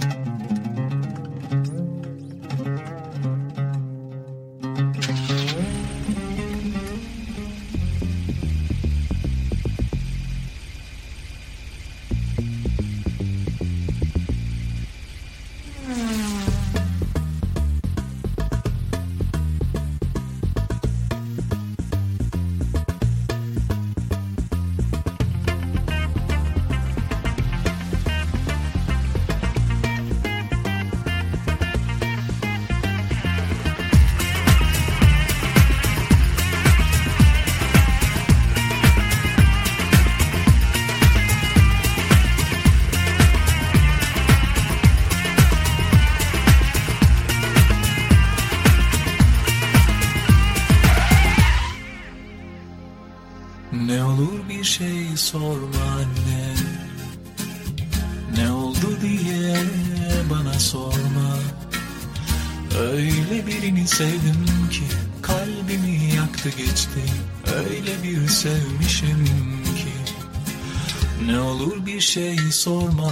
Ne sorma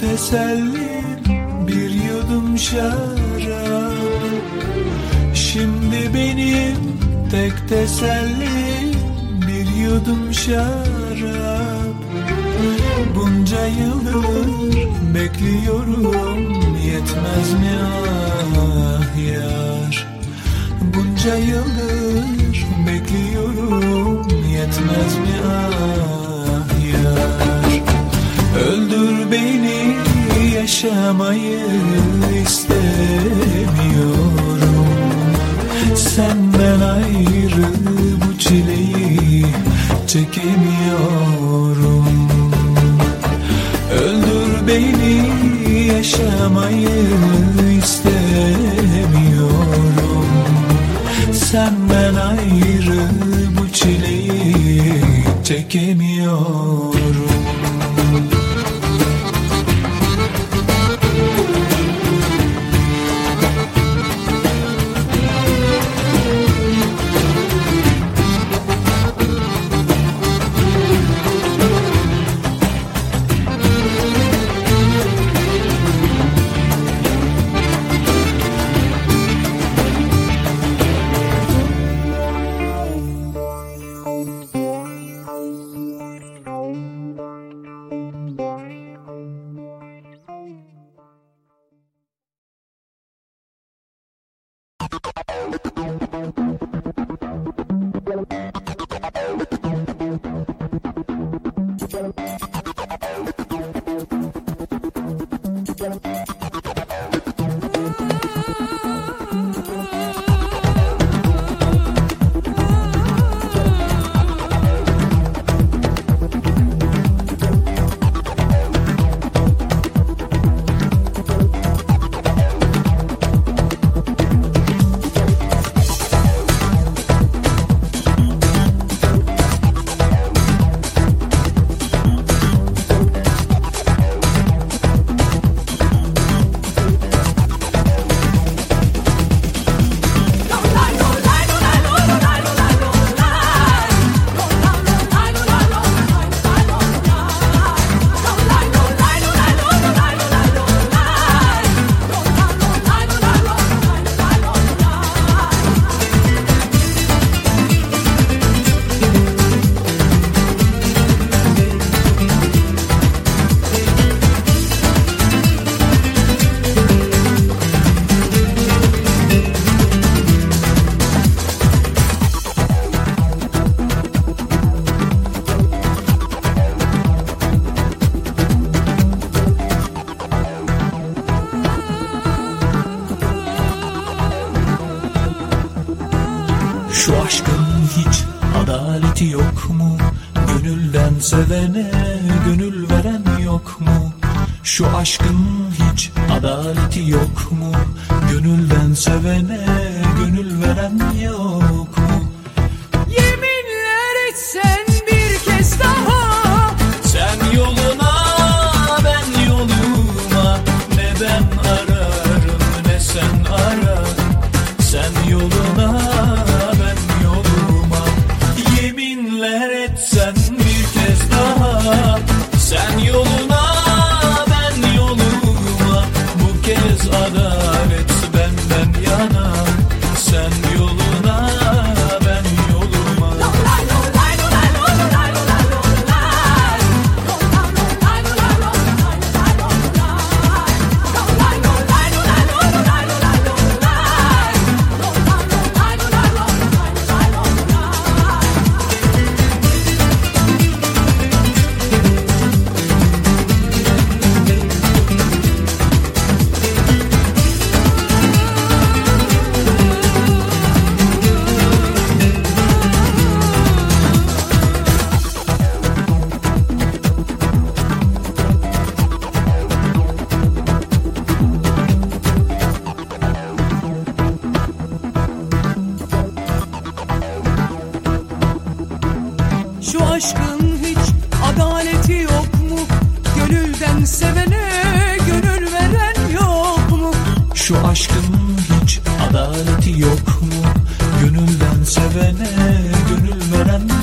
tek tesellim bir yudum şarap. Şimdi benim tek tesellim bir yudum şarap. Bunca yıldır bekliyorum yetmez mi ah yar? Bunca yıldır bekliyorum yetmez mi ah yaşamayı istemiyorum. Senden ayrı bu çileyi çekemiyorum. Öldür beni yaşamayı istemiyorum. Senden ayrı bu çileyi çekemiyorum yok mu? Şu aşkın hiç adaleti yok mu? Gönülden sevene gönül veren yok sevene gönül veren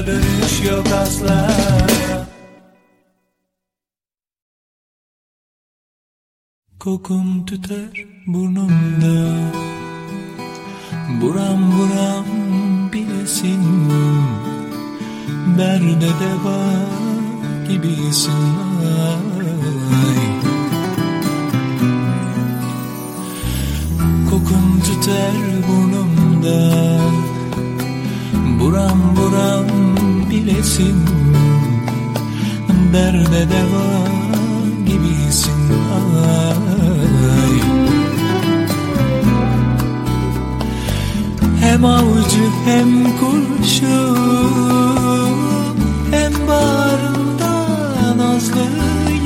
durakta dönüş yok asla Kokum tüter burnumda. Buram buram bilesin. Derde de var gibisin ay Kokum tüter burnumda Buram buram bilesin Derde de var gibisin ay. Hem avcı hem kurşun Hem bağrında nazlı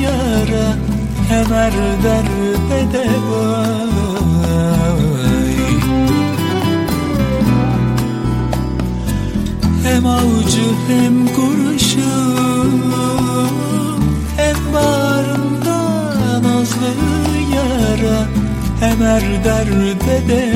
yara Hem er derde de Hem avcı hem kurşun Hem bağrında nazlı yara Hem er derde de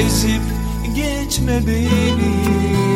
ezip geçme beni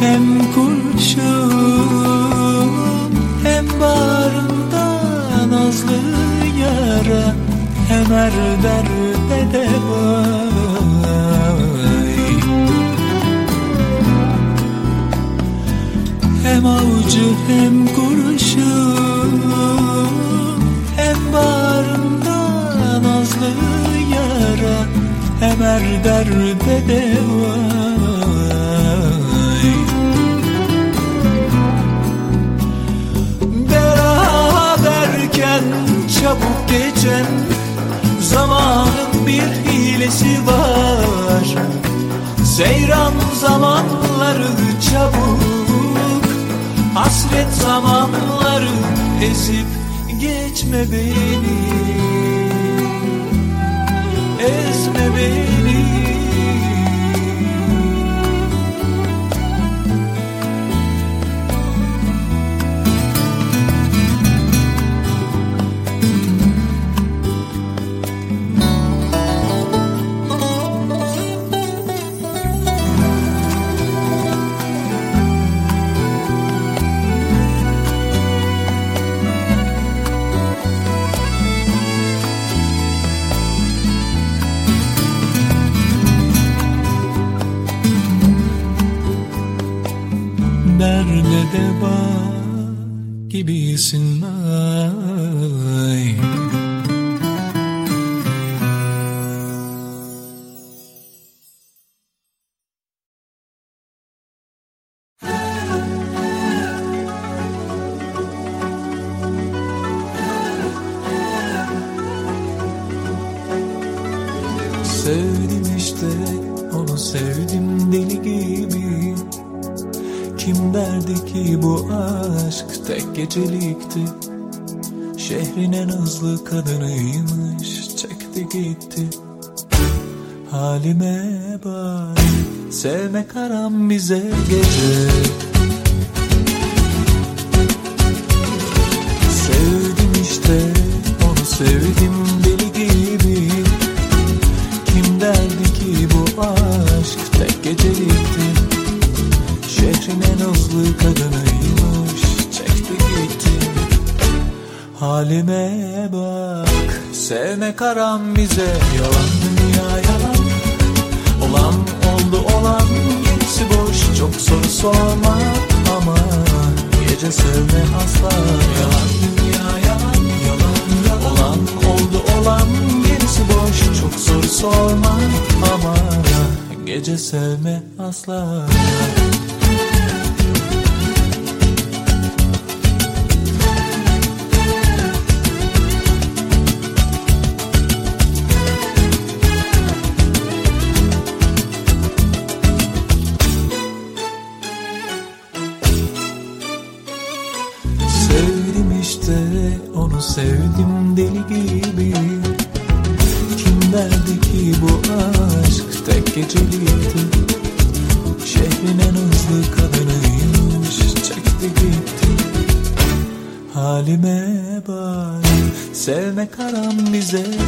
hem kurşun Hem bağrında nazlı yara Hem er derde de vay. Hem avcı hem kurşun Hem bağrında nazlı yara Hem er derde de vay çabuk geçen Zamanın bir hilesi var. Seyran zamanları çabuk Hasret zamanları ezip geçme beni. Ezme beni gibisin. ay karam bize gece. Sevdim işte onu sevdim deli gibi. Kim derdi ki bu aşk tek gecelikti? Şehrin en hızlı kadınıymış çekti gitti. Halime bak sevme karam karam bize.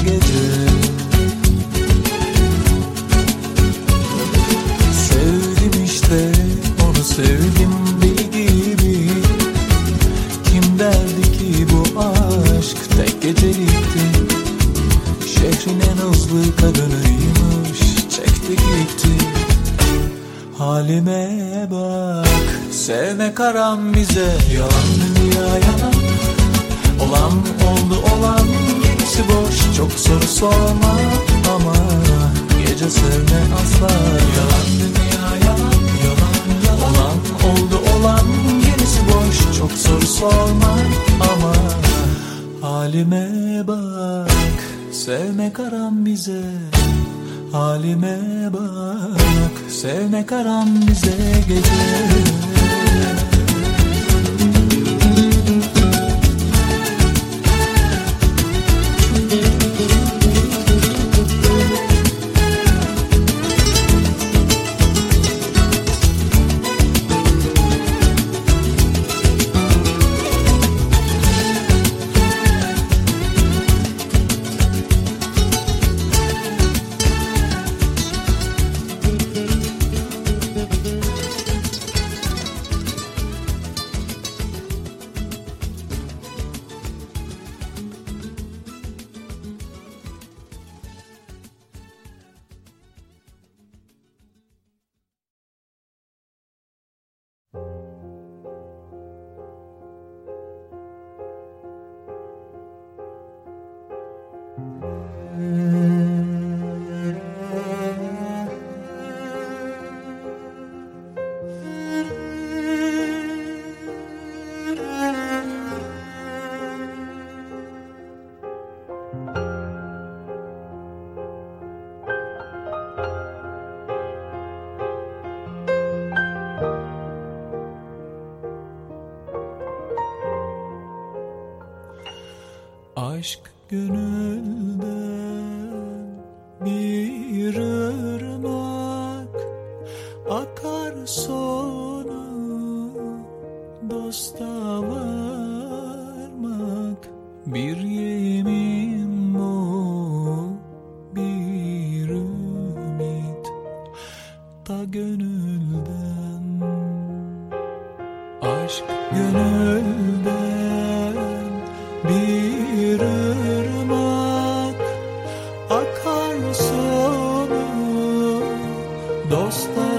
karanlık dosta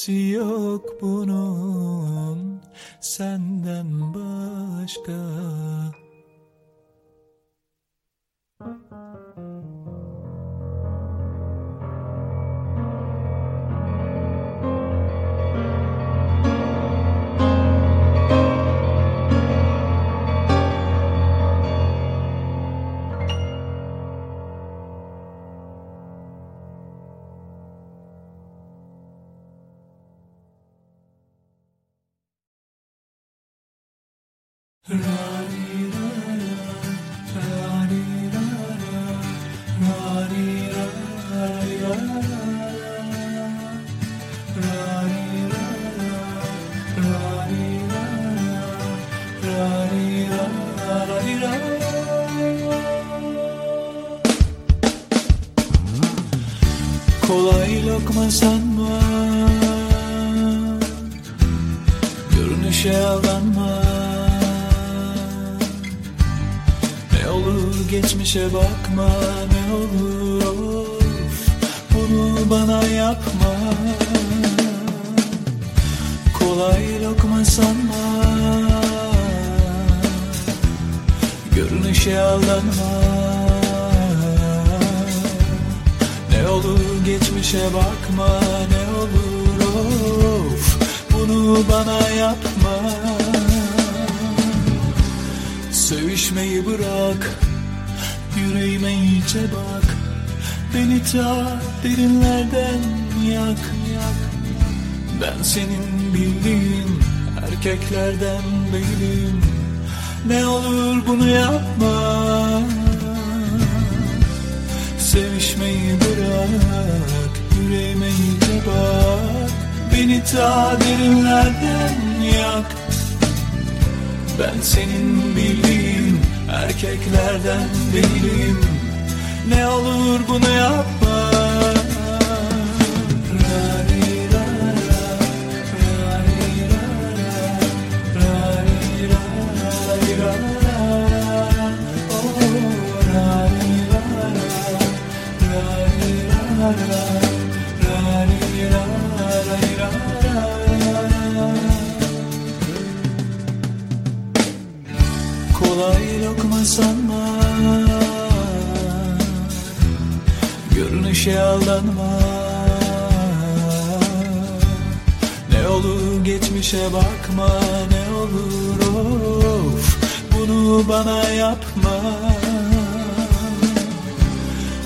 Çaresi yok bunun senden başka sanma Görünüşe aldanma Ne olur geçmişe bakma Ne olur of Bunu bana yapma. Kolay lokma sanma. Görünüşe aldanma geçmişe bakma Ne olur of Bunu bana yapma. Sevişmeyi bırak Yüreğime iyice bak. Beni ta derinlerden yak. Ben senin bildiğin erkeklerden değilim. Ne olur bunu yapma Sevişmeyi bırak Yüreğime iyice bak. Beni ta derinlerden yak. Ben senin bildiğin erkeklerden değilim. Ne olur bunu yapma Kolay lokma sanma. Görünüşe aldanma. Ne olur geçmişe bakma Ne olur of Bunu bana yapma.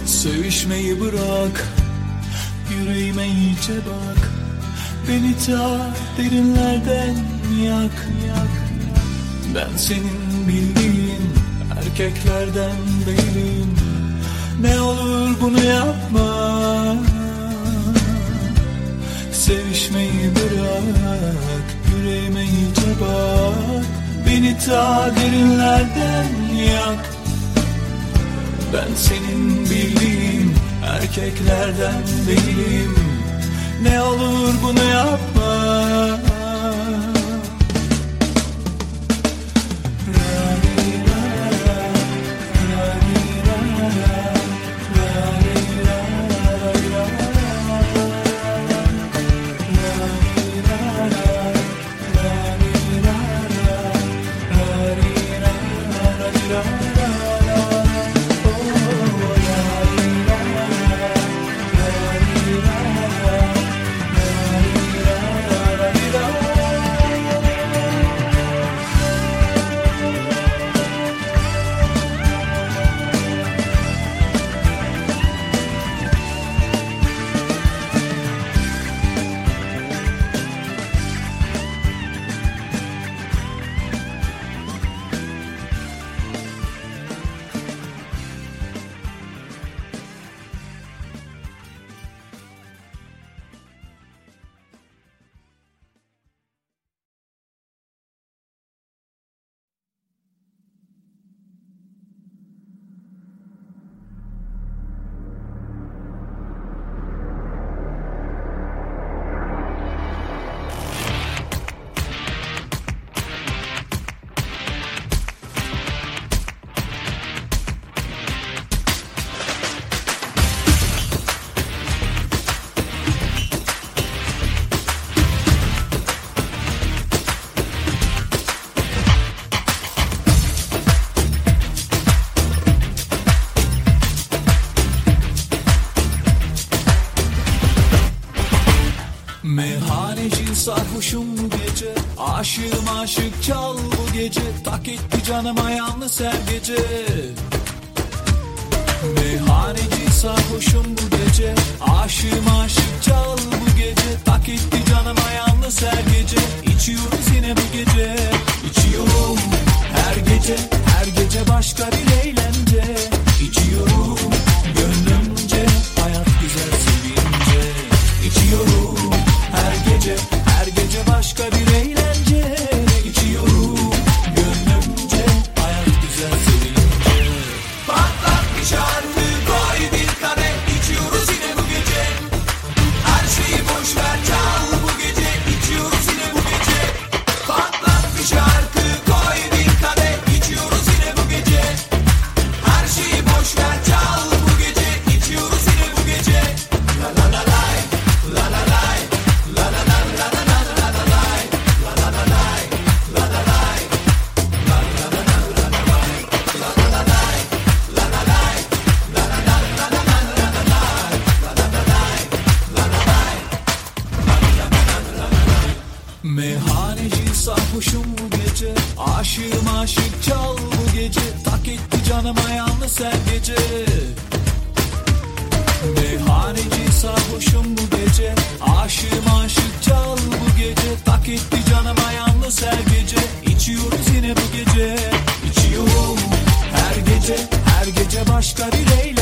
Sevişmeyi bırak yüreğime iyice bak. Beni ta derinlerden yak yak. Ben senin bildiğin erkeklerden değilim. Ne olur bunu yapma. Sevişmeyi bırak Yüreğime iyice bak. Beni ta derinlerden yak. Ben senin erkeklerden değilim. Ne olur bunu yapma. canıma yalnız her gece. Meyhaneci sarhoşum bu gece. canıma yalnız her gece. Meyhaneci sarhoşum bu gece. Aşığım aşık çal bu gece. Tak etti canıma yalnız her gece. İçiyoruz yine bu gece. İçiyorum her gece Her gece başka bir eğlence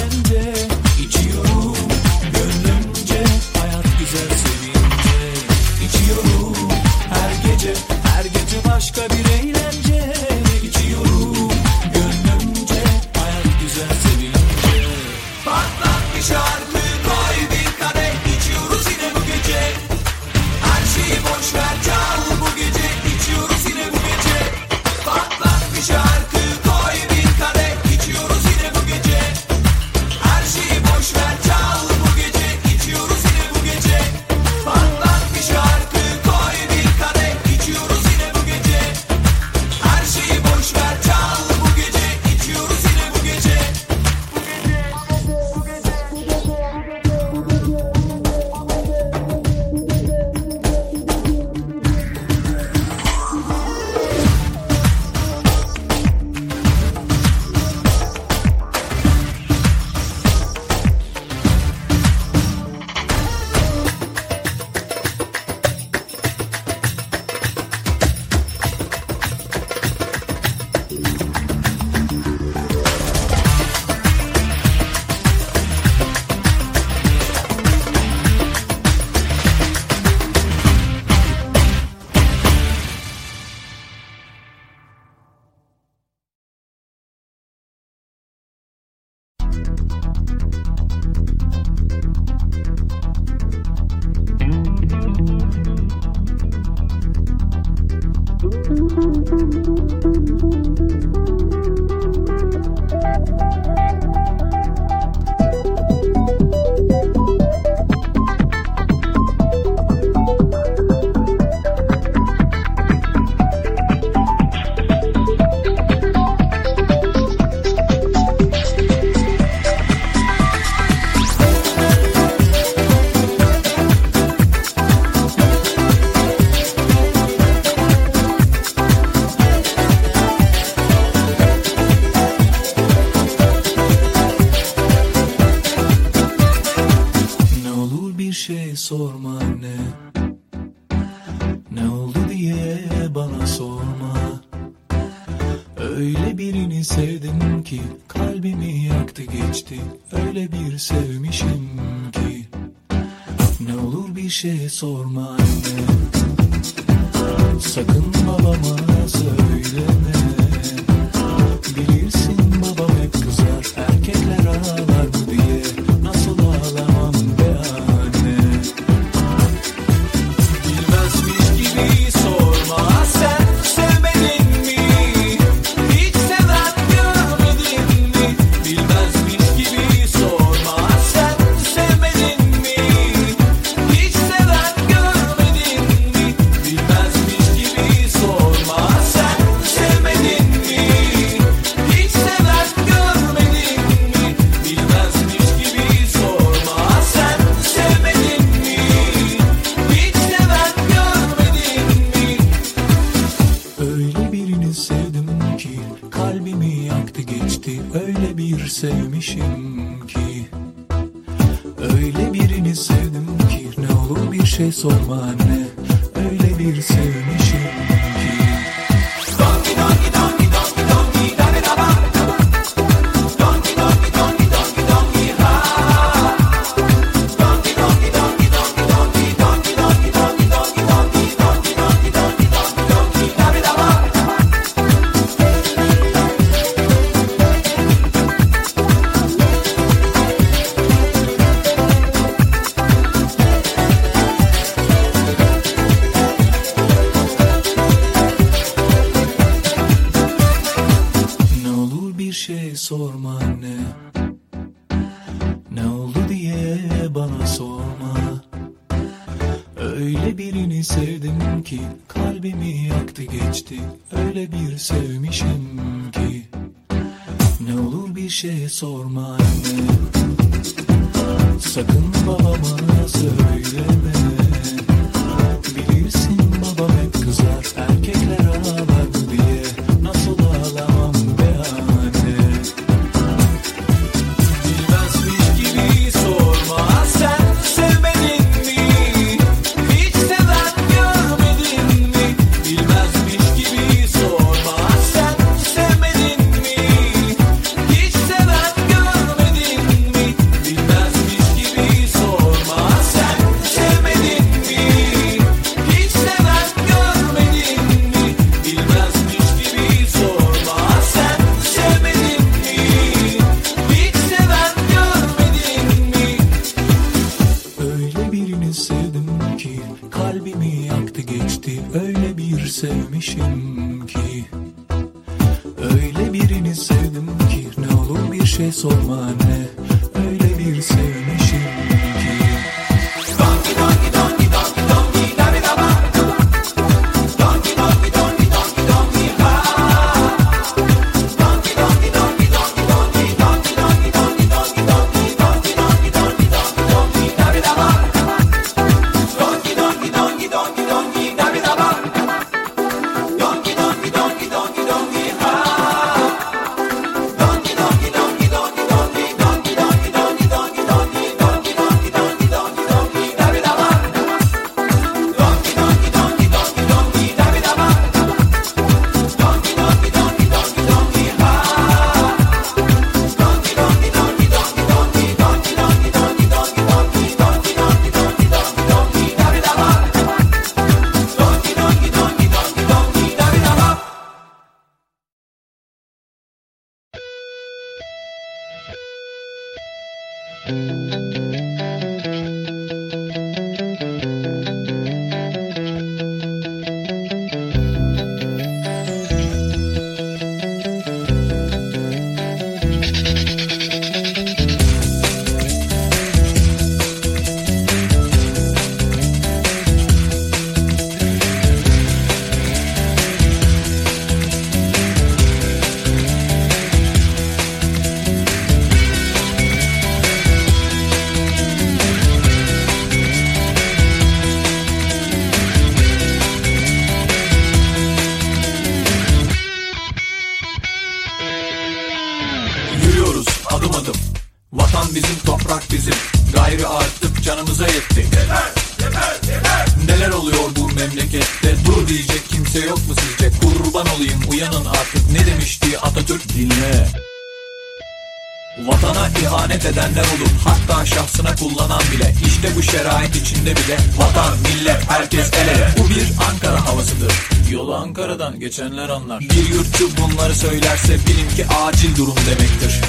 geçenler anlar. Bir yurtçu bunları söylerse Bilin ki acil durum demektir.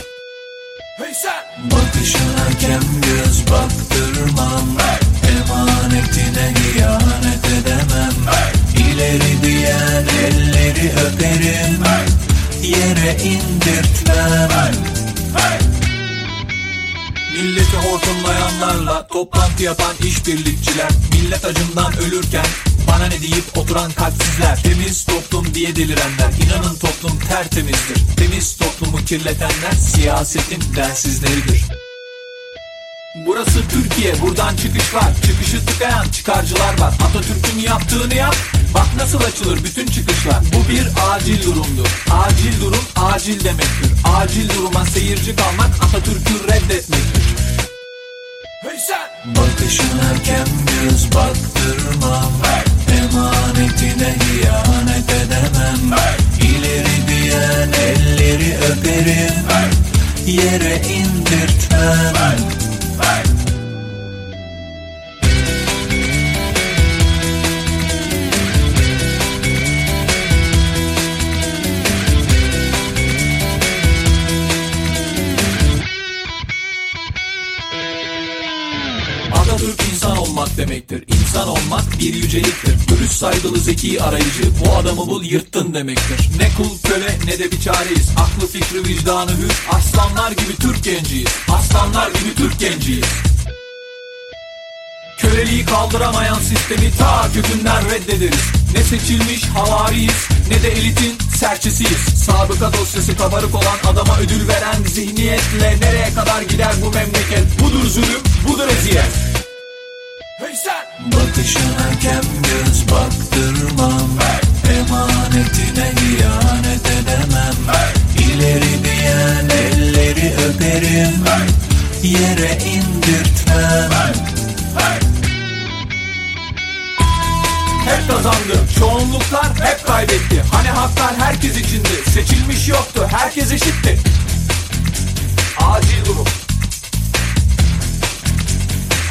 Hey sen! Bakışına kem göz baktırmam. Emanetine ihanet edemem. İleri diyen elleri öperim. Yere indirtmem. Milleti hortumlayanlarla toplantı yapan işbirlikçiler. Millet acından ölürken bana ne deyip oturan kalpsizler. Temiz toplum diye delirenler. İnanın toplum tertemizdir. Temiz toplumu kirletenler siyasetin densizleridir. Burası Türkiye. Buradan çıkış var. Çıkışı tıkayan çıkarcılar var. Atatürk'ün yaptığını yap. Bak nasıl açılır bütün çıkışlar. Bu bir acil durumdur. Acil durum acil demektir. Acil duruma seyirci kalmak Atatürk'ü reddetmektir. Hey sen! Bakışına kem göz baktırmam Emanetine ihanet edemem. İleri diyen elleri öperim. Yere indirtmem. Atatürk demektir. İnsan olmak bir yüceliktir. Dürüst saygılı zeki arayıcı bu adamı bul yırttın demektir. Ne kul köle ne de bir çareyiz. Aklı fikri vicdanı hür. Aslanlar gibi Türk genciyiz. Aslanlar gibi Türk genciyiz. Köleliği kaldıramayan sistemi ta kökünden reddederiz. Ne seçilmiş havariyiz ne de elitin serçesiyiz. Sabıka dosyası kabarık olan adama ödül veren zihniyetle nereye kadar gider bu memleket? Budur zulüm, budur eziyet. Hey sen! Bakışına kem göz baktırmam. Emanetine ihanet edemem. İleri diyen elleri öperim. Yere indirtmem. Hep kazandı. Çoğunluklar hep kaybetti. Hani haklar herkes içindi. Seçilmiş yoktu. Herkes eşitti. Acil durum.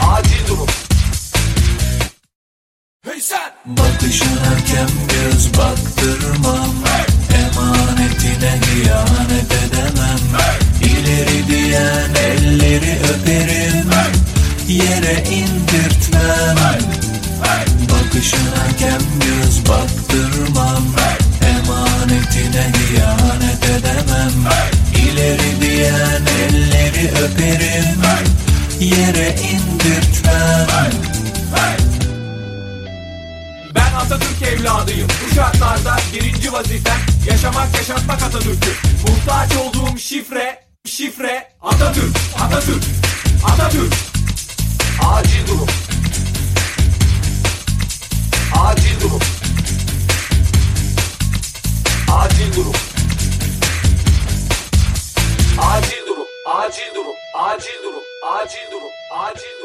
Acil durum. Hey sen! Bakışına kem göz baktırmam. Emanetine ihanet edemem. İleri diyen elleri öperim. Yere indirtmem. Bakışına kem göz baktırmam. Emanetine ihanet edemem. İleri diyen elleri öperim. Yere indirtmem. Ben Atatürk evladıyım Bu şartlarda birinci vazifem Yaşamak yaşatmak Atatürk'ü Muhtaç olduğum şifre Şifre Atatürk Atatürk Atatürk Acil durum Acil durum. Acil durum. Acil durum. Acil durum. Acil durum. Acil durum. Acil durum.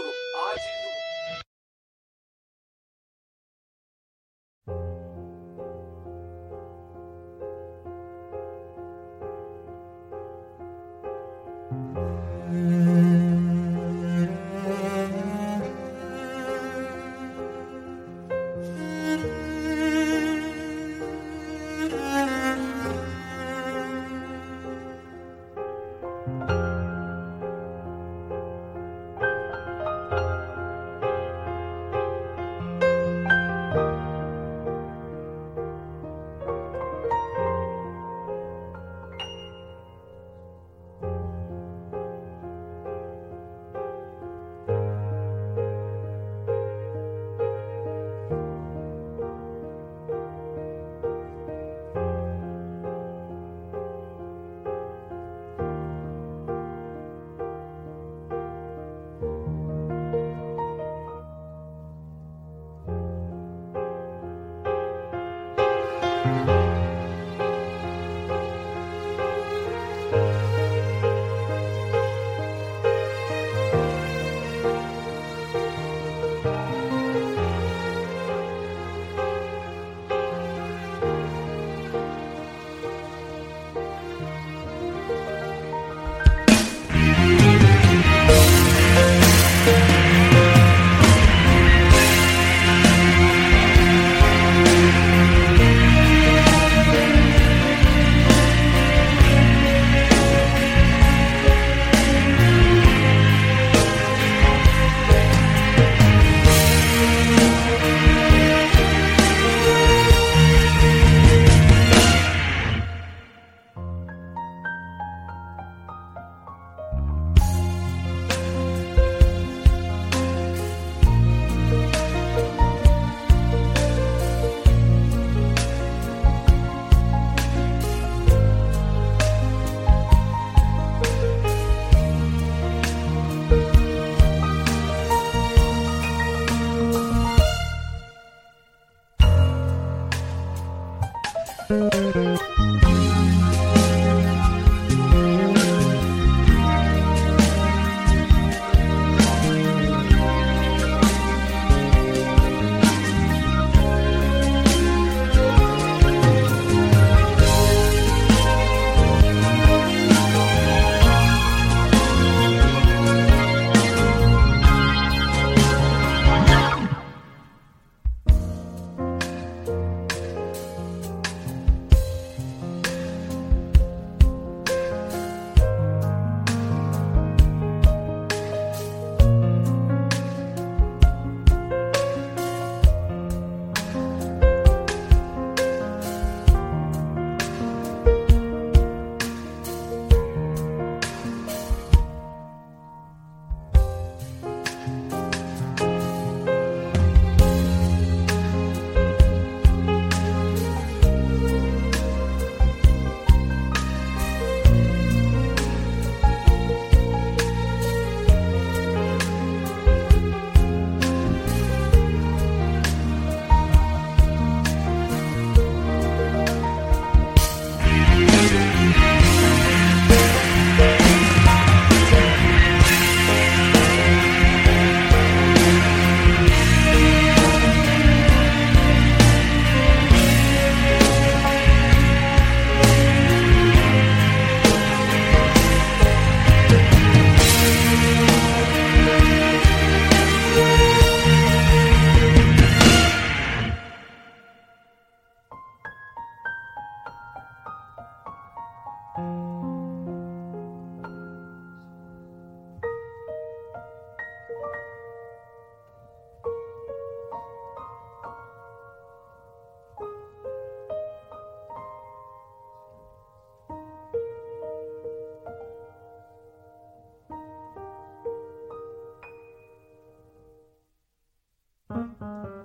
Bye.